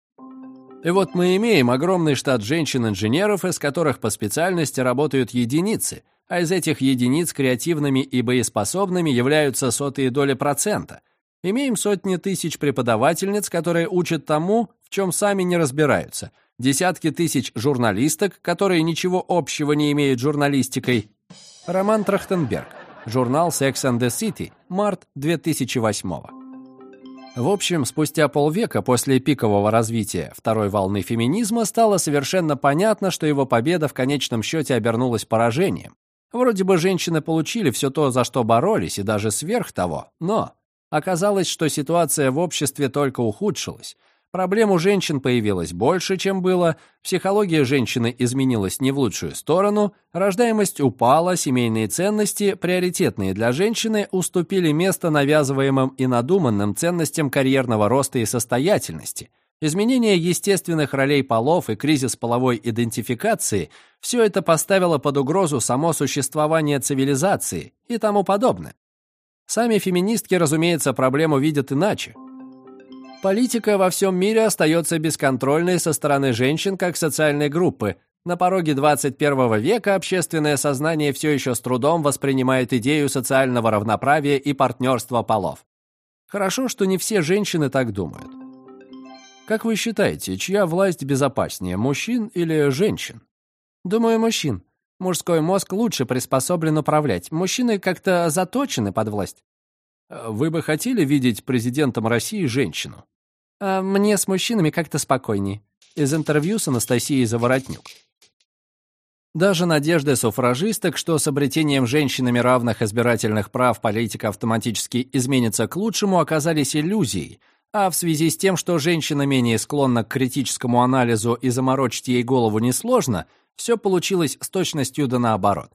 И вот мы имеем огромный штат женщин-инженеров, из которых по специальности работают единицы, а из этих единиц креативными и боеспособными являются сотые доли процента. Имеем сотни тысяч преподавательниц, которые учат тому, в чем сами не разбираются, десятки тысяч журналисток, которые ничего общего не имеют с журналистикой. Роман Трахтенберг. Журнал Sex and the City. Март 2008 в общем, спустя полвека после пикового развития второй волны феминизма стало совершенно понятно, что его победа в конечном счете обернулась поражением. Вроде бы женщины получили все то, за что боролись, и даже сверх того, но оказалось, что ситуация в обществе только ухудшилась. Проблем у женщин появилось больше, чем было, психология женщины изменилась не в лучшую сторону, рождаемость упала, семейные ценности, приоритетные для женщины, уступили место навязываемым и надуманным ценностям карьерного роста и состоятельности – Изменение естественных ролей полов и кризис половой идентификации – все это поставило под угрозу само существование цивилизации и тому подобное. Сами феминистки, разумеется, проблему видят иначе. Политика во всем мире остается бесконтрольной со стороны женщин как социальной группы. На пороге 21 века общественное сознание все еще с трудом воспринимает идею социального равноправия и партнерства полов. Хорошо, что не все женщины так думают. Как вы считаете, чья власть безопаснее, мужчин или женщин? Думаю, мужчин. Мужской мозг лучше приспособлен управлять. Мужчины как-то заточены под власть. Вы бы хотели видеть президентом России женщину? А мне с мужчинами как-то спокойней. Из интервью с Анастасией Заворотнюк. Даже надежды суфражисток, что с обретением женщинами равных избирательных прав политика автоматически изменится к лучшему, оказались иллюзией, а в связи с тем, что женщина менее склонна к критическому анализу и заморочить ей голову несложно, все получилось с точностью да наоборот.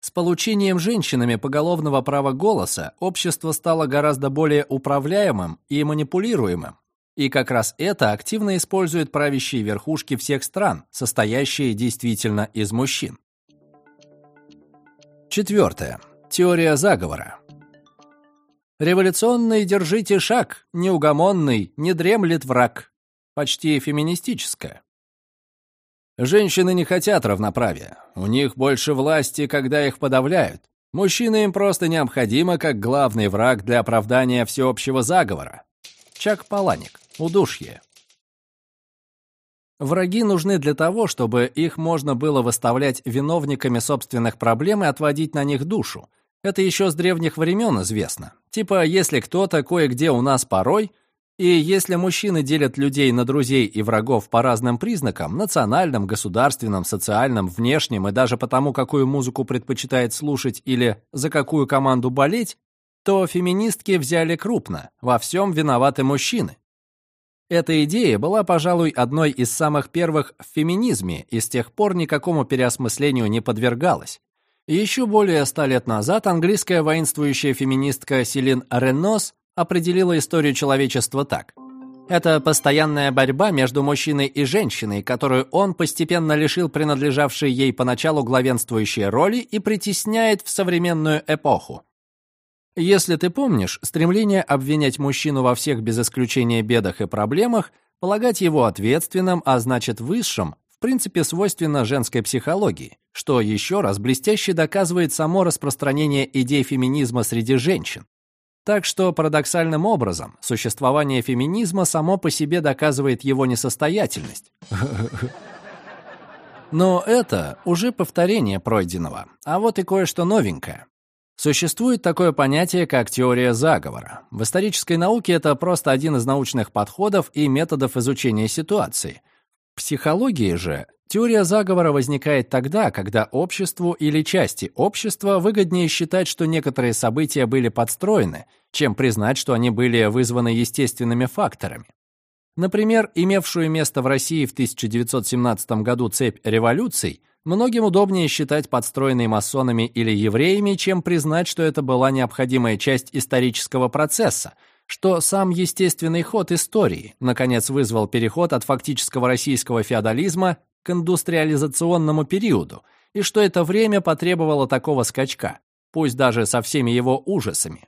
С получением женщинами поголовного права голоса общество стало гораздо более управляемым и манипулируемым. И как раз это активно используют правящие верхушки всех стран, состоящие действительно из мужчин. Четвертое. Теория заговора. Революционный держите шаг, неугомонный, не дремлет враг. Почти феминистическое. Женщины не хотят равноправия. У них больше власти, когда их подавляют. Мужчины им просто необходимо как главный враг для оправдания всеобщего заговора. Чак Паланик. Удушье. Враги нужны для того, чтобы их можно было выставлять виновниками собственных проблем и отводить на них душу, это еще с древних времен известно. Типа, если кто-то кое-где у нас порой, и если мужчины делят людей на друзей и врагов по разным признакам, национальным, государственным, социальным, внешним и даже потому, какую музыку предпочитает слушать или за какую команду болеть, то феминистки взяли крупно, во всем виноваты мужчины. Эта идея была, пожалуй, одной из самых первых в феминизме и с тех пор никакому переосмыслению не подвергалась. Еще более ста лет назад английская воинствующая феминистка Селин Реннос определила историю человечества так. Это постоянная борьба между мужчиной и женщиной, которую он постепенно лишил принадлежавшей ей поначалу главенствующей роли и притесняет в современную эпоху. Если ты помнишь, стремление обвинять мужчину во всех без исключения бедах и проблемах, полагать его ответственным, а значит высшим, в принципе свойственно женской психологии, что еще раз блестяще доказывает само распространение идей феминизма среди женщин. Так что парадоксальным образом существование феминизма само по себе доказывает его несостоятельность. Но это уже повторение пройденного, а вот и кое-что новенькое. Существует такое понятие, как теория заговора. В исторической науке это просто один из научных подходов и методов изучения ситуации. Психологии же теория заговора возникает тогда, когда обществу или части общества выгоднее считать, что некоторые события были подстроены, чем признать, что они были вызваны естественными факторами. Например, имевшую место в России в 1917 году цепь революций Многим удобнее считать подстроенной масонами или евреями, чем признать, что это была необходимая часть исторического процесса, что сам естественный ход истории, наконец, вызвал переход от фактического российского феодализма к индустриализационному периоду, и что это время потребовало такого скачка, пусть даже со всеми его ужасами.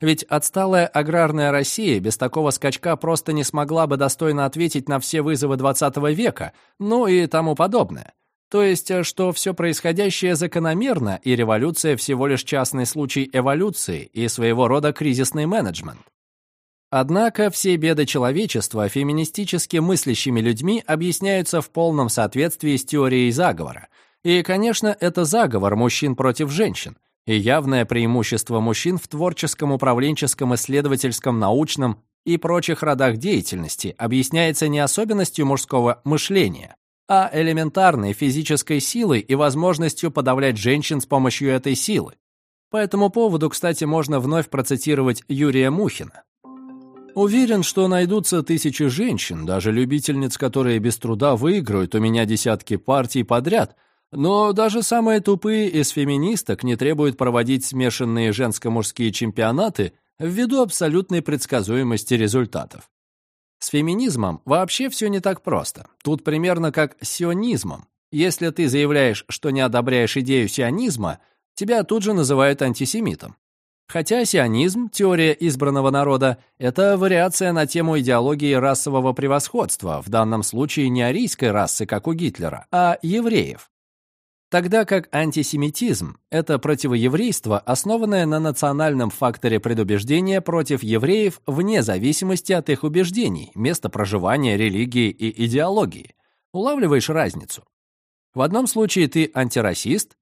Ведь отсталая аграрная Россия без такого скачка просто не смогла бы достойно ответить на все вызовы XX века, ну и тому подобное. То есть, э, что все происходящее закономерно, и революция всего лишь частный случай эволюции и своего рода кризисный менеджмент. Однако все беды человечества феминистически мыслящими людьми объясняются в полном соответствии с теорией заговора. И, конечно, это заговор мужчин против женщин, и явное преимущество мужчин в творческом, управленческом, исследовательском, научном и прочих родах деятельности объясняется не особенностью мужского мышления, а элементарной физической силой и возможностью подавлять женщин с помощью этой силы. По этому поводу, кстати, можно вновь процитировать Юрия Мухина. Уверен, что найдутся тысячи женщин, даже любительниц, которые без труда выиграют у меня десятки партий подряд, но даже самые тупые из феминисток не требуют проводить смешанные женско-мужские чемпионаты ввиду абсолютной предсказуемости результатов. С феминизмом вообще все не так просто. Тут примерно как с сионизмом. Если ты заявляешь, что не одобряешь идею сионизма, тебя тут же называют антисемитом. Хотя сионизм, теория избранного народа, это вариация на тему идеологии расового превосходства, в данном случае не арийской расы, как у Гитлера, а евреев. Тогда как антисемитизм – это противоеврейство, основанное на национальном факторе предубеждения против евреев вне зависимости от их убеждений, места проживания, религии и идеологии. Улавливаешь разницу? В одном случае ты антирасист,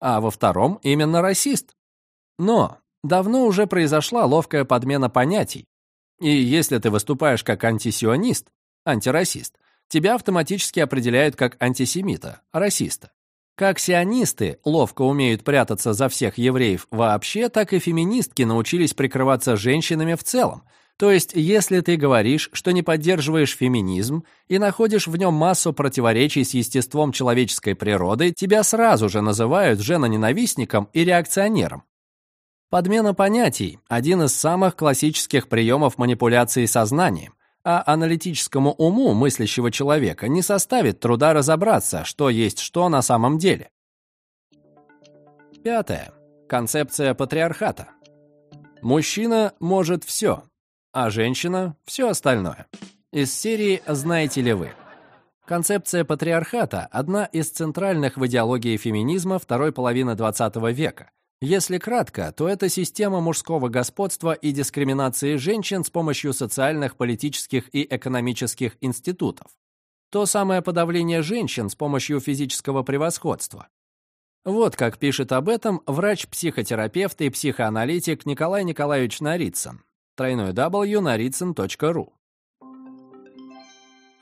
а во втором именно расист. Но давно уже произошла ловкая подмена понятий. И если ты выступаешь как антисионист, антирасист, тебя автоматически определяют как антисемита, расиста. Как сионисты ловко умеют прятаться за всех евреев вообще, так и феминистки научились прикрываться женщинами в целом. То есть, если ты говоришь, что не поддерживаешь феминизм и находишь в нем массу противоречий с естеством человеческой природы, тебя сразу же называют женоненавистником и реакционером. Подмена понятий – один из самых классических приемов манипуляции сознанием а аналитическому уму мыслящего человека не составит труда разобраться, что есть что на самом деле. Пятое. Концепция патриархата. Мужчина может все, а женщина – все остальное. Из серии «Знаете ли вы?». Концепция патриархата – одна из центральных в идеологии феминизма второй половины XX века – если кратко, то это система мужского господства и дискриминации женщин с помощью социальных, политических и экономических институтов. То самое подавление женщин с помощью физического превосходства. Вот как пишет об этом врач-психотерапевт и психоаналитик Николай Николаевич Нарицын. www.narицын.ru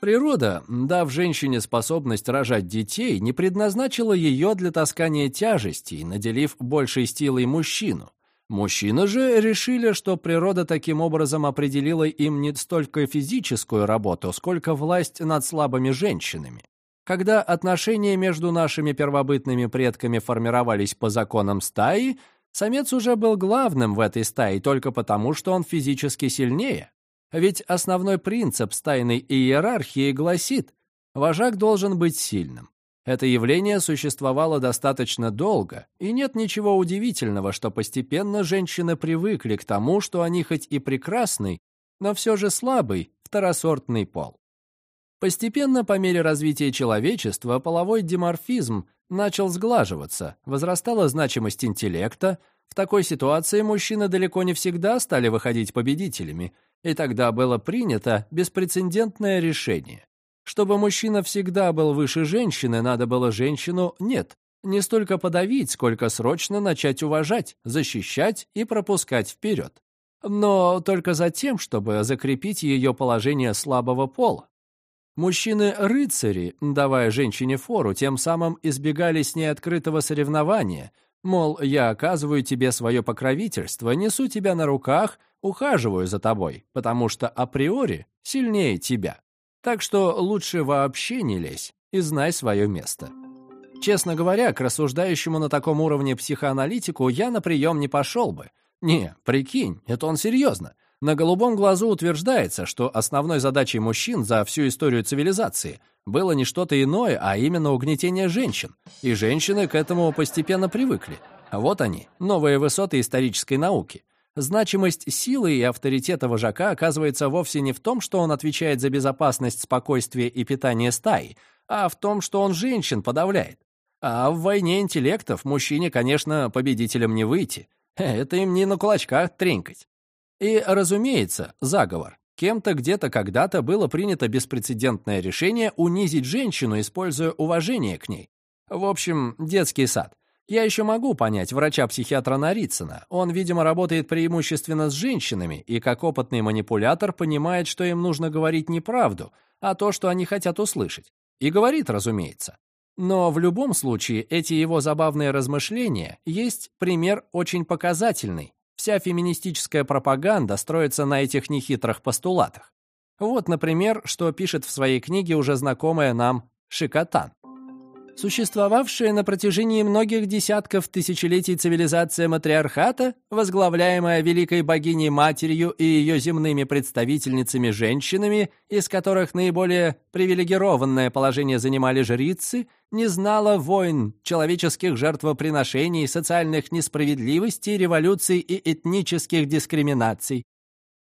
Природа, дав женщине способность рожать детей, не предназначила ее для таскания тяжестей, наделив большей силой мужчину. Мужчины же решили, что природа таким образом определила им не столько физическую работу, сколько власть над слабыми женщинами. Когда отношения между нашими первобытными предками формировались по законам стаи, самец уже был главным в этой стае только потому, что он физически сильнее. Ведь основной принцип стайной иерархии гласит, вожак должен быть сильным. Это явление существовало достаточно долго, и нет ничего удивительного, что постепенно женщины привыкли к тому, что они хоть и прекрасный, но все же слабый, второсортный пол. Постепенно, по мере развития человечества, половой диморфизм начал сглаживаться, возрастала значимость интеллекта, в такой ситуации мужчины далеко не всегда стали выходить победителями, и тогда было принято беспрецедентное решение. Чтобы мужчина всегда был выше женщины, надо было женщину «нет». Не столько подавить, сколько срочно начать уважать, защищать и пропускать вперед. Но только за тем, чтобы закрепить ее положение слабого пола. Мужчины-рыцари, давая женщине фору, тем самым избегали с ней открытого соревнования, мол, я оказываю тебе свое покровительство, несу тебя на руках, ухаживаю за тобой, потому что априори сильнее тебя. Так что лучше вообще не лезь и знай свое место. Честно говоря, к рассуждающему на таком уровне психоаналитику я на прием не пошел бы. Не, прикинь, это он серьезно. На голубом глазу утверждается, что основной задачей мужчин за всю историю цивилизации было не что-то иное, а именно угнетение женщин. И женщины к этому постепенно привыкли. Вот они, новые высоты исторической науки. Значимость силы и авторитета вожака оказывается вовсе не в том, что он отвечает за безопасность, спокойствие и питание стаи, а в том, что он женщин подавляет. А в войне интеллектов мужчине, конечно, победителем не выйти. Это им не на кулачках тренькать. И, разумеется, заговор. Кем-то где-то когда-то было принято беспрецедентное решение унизить женщину, используя уважение к ней. В общем, детский сад. Я еще могу понять врача-психиатра Нарицына. Он, видимо, работает преимущественно с женщинами и как опытный манипулятор понимает, что им нужно говорить не правду, а то, что они хотят услышать. И говорит, разумеется. Но в любом случае эти его забавные размышления есть пример очень показательный. Вся феминистическая пропаганда строится на этих нехитрых постулатах. Вот, например, что пишет в своей книге уже знакомая нам Шикотан. Существовавшая на протяжении многих десятков тысячелетий цивилизация матриархата, возглавляемая великой богиней-матерью и ее земными представительницами-женщинами, из которых наиболее привилегированное положение занимали жрицы, не знала войн, человеческих жертвоприношений, социальных несправедливостей, революций и этнических дискриминаций.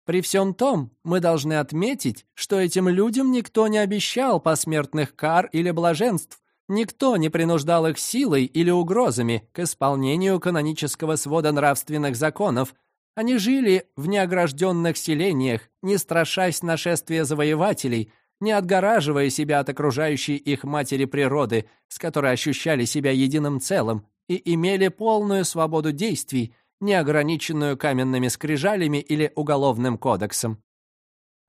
При всем том, мы должны отметить, что этим людям никто не обещал посмертных кар или блаженств, Никто не принуждал их силой или угрозами к исполнению канонического свода нравственных законов. Они жили в неогражденных селениях, не страшась нашествия завоевателей, не отгораживая себя от окружающей их матери природы, с которой ощущали себя единым целым, и имели полную свободу действий, не ограниченную каменными скрижалями или уголовным кодексом.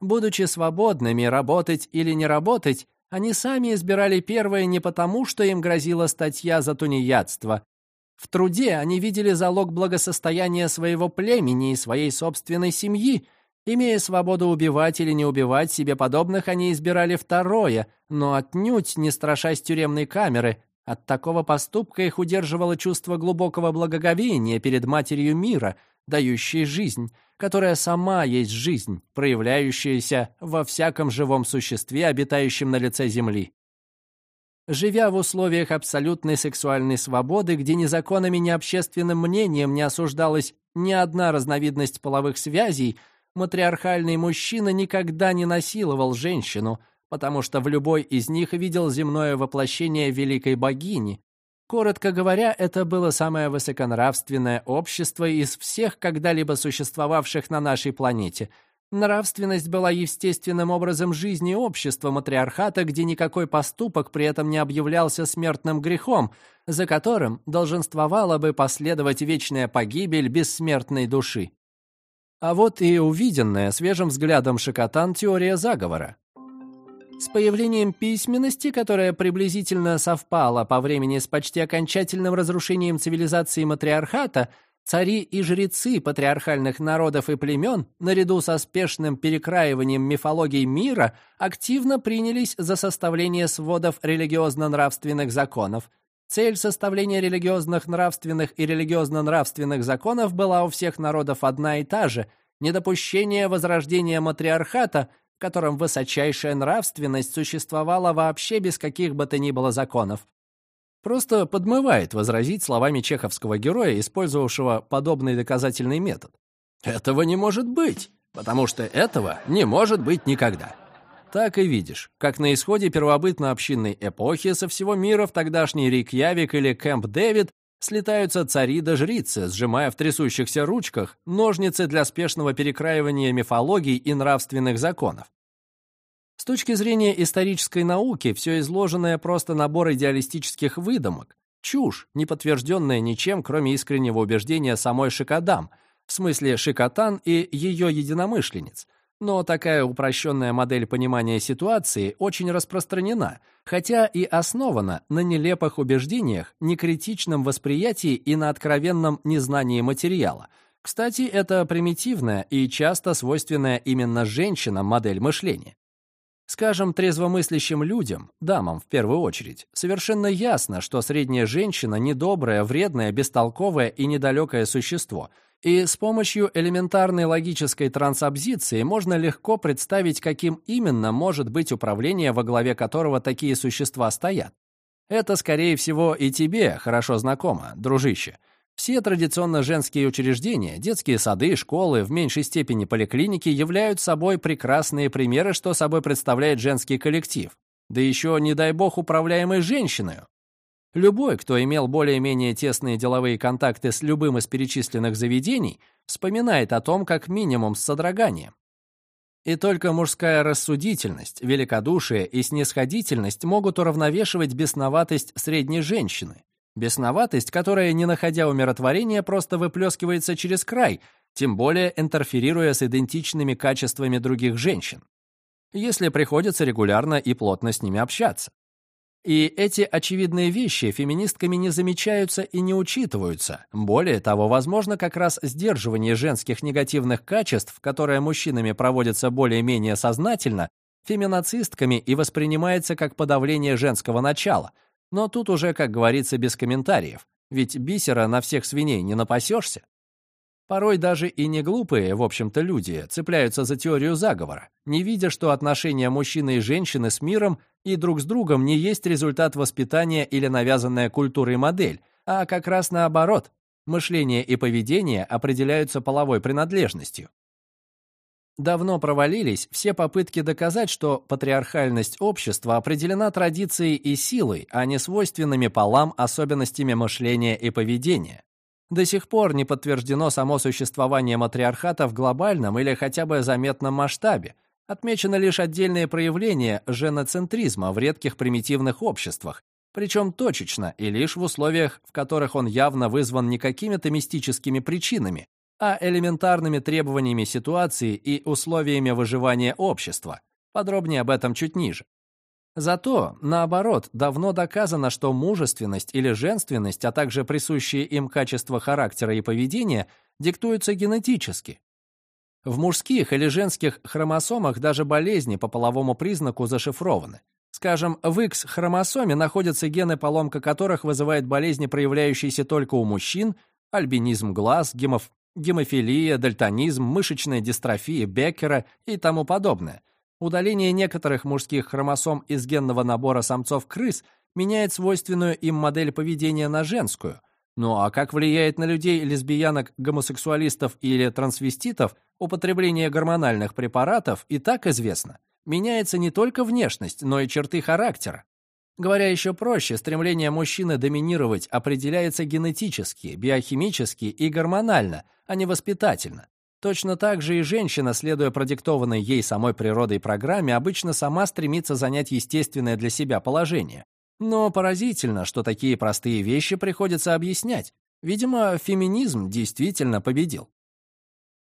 Будучи свободными работать или не работать, они сами избирали первое не потому, что им грозила статья за тунеядство. В труде они видели залог благосостояния своего племени и своей собственной семьи. Имея свободу убивать или не убивать себе подобных, они избирали второе, но отнюдь не страшась тюремной камеры. От такого поступка их удерживало чувство глубокого благоговения перед матерью мира, дающей жизнь которая сама есть жизнь, проявляющаяся во всяком живом существе, обитающем на лице Земли. Живя в условиях абсолютной сексуальной свободы, где ни законами, ни общественным мнением не осуждалась ни одна разновидность половых связей, матриархальный мужчина никогда не насиловал женщину, потому что в любой из них видел земное воплощение великой богини, Коротко говоря, это было самое высоконравственное общество из всех когда-либо существовавших на нашей планете. Нравственность была естественным образом жизни общества матриархата, где никакой поступок при этом не объявлялся смертным грехом, за которым долженствовала бы последовать вечная погибель бессмертной души. А вот и увиденная свежим взглядом Шикотан теория заговора. С появлением письменности, которая приблизительно совпала по времени с почти окончательным разрушением цивилизации матриархата, Цари и жрецы патриархальных народов и племен, наряду со спешным перекраиванием мифологии мира, активно принялись за составление сводов религиозно-нравственных законов. Цель составления религиозных нравственных и религиозно-нравственных законов была у всех народов одна и та же – недопущение возрождения матриархата, в котором высочайшая нравственность существовала вообще без каких бы то ни было законов. Просто подмывает возразить словами чеховского героя, использовавшего подобный доказательный метод. Этого не может быть, потому что этого не может быть никогда. Так и видишь, как на исходе первобытно-общинной эпохи со всего мира в тогдашний Рикьявик или Кэмп Дэвид слетаются цари да жрицы, сжимая в трясущихся ручках ножницы для спешного перекраивания мифологий и нравственных законов. С точки зрения исторической науки, все изложенное просто набор идеалистических выдумок, чушь, не подтвержденная ничем, кроме искреннего убеждения самой Шикадам, в смысле Шикотан и ее единомышленниц. Но такая упрощенная модель понимания ситуации очень распространена, хотя и основана на нелепых убеждениях, некритичном восприятии и на откровенном незнании материала. Кстати, это примитивная и часто свойственная именно женщинам модель мышления. Скажем, трезвомыслящим людям, дамам в первую очередь, совершенно ясно, что средняя женщина – недоброе, вредное, бестолковое и недалекое существо, и с помощью элементарной логической трансабзиции можно легко представить, каким именно может быть управление, во главе которого такие существа стоят. Это, скорее всего, и тебе хорошо знакомо, дружище – все традиционно женские учреждения, детские сады, школы, в меньшей степени поликлиники являются собой прекрасные примеры, что собой представляет женский коллектив. Да еще, не дай бог, управляемый женщиной. Любой, кто имел более-менее тесные деловые контакты с любым из перечисленных заведений, вспоминает о том как минимум с содроганием. И только мужская рассудительность, великодушие и снисходительность могут уравновешивать бесноватость средней женщины. Бесноватость, которая, не находя умиротворения, просто выплескивается через край, тем более интерферируя с идентичными качествами других женщин, если приходится регулярно и плотно с ними общаться. И эти очевидные вещи феминистками не замечаются и не учитываются. Более того, возможно, как раз сдерживание женских негативных качеств, которое мужчинами проводится более-менее сознательно, феминацистками и воспринимается как подавление женского начала – но тут уже, как говорится, без комментариев, ведь бисера на всех свиней не напасешься. Порой даже и не глупые, в общем-то, люди цепляются за теорию заговора, не видя, что отношения мужчины и женщины с миром и друг с другом не есть результат воспитания или навязанная культурой модель, а как раз наоборот. Мышление и поведение определяются половой принадлежностью. Давно провалились все попытки доказать, что патриархальность общества определена традицией и силой, а не свойственными полам особенностями мышления и поведения. До сих пор не подтверждено само существование матриархата в глобальном или хотя бы заметном масштабе. Отмечено лишь отдельные проявления женоцентризма в редких примитивных обществах, причем точечно и лишь в условиях, в которых он явно вызван не какими-то мистическими причинами, а элементарными требованиями ситуации и условиями выживания общества. Подробнее об этом чуть ниже. Зато, наоборот, давно доказано, что мужественность или женственность, а также присущие им качества характера и поведения, диктуются генетически. В мужских или женских хромосомах даже болезни по половому признаку зашифрованы. Скажем, в X-хромосоме находятся гены, поломка которых вызывает болезни, проявляющиеся только у мужчин, альбинизм глаз, гемоф гемофилия, дальтонизм, мышечная дистрофия Беккера и тому подобное. Удаление некоторых мужских хромосом из генного набора самцов-крыс меняет свойственную им модель поведения на женскую. Ну а как влияет на людей лесбиянок, гомосексуалистов или трансвеститов употребление гормональных препаратов и так известно. Меняется не только внешность, но и черты характера. Говоря еще проще, стремление мужчины доминировать определяется генетически, биохимически и гормонально, а не воспитательно. Точно так же и женщина, следуя продиктованной ей самой природой программе, обычно сама стремится занять естественное для себя положение. Но поразительно, что такие простые вещи приходится объяснять. Видимо, феминизм действительно победил.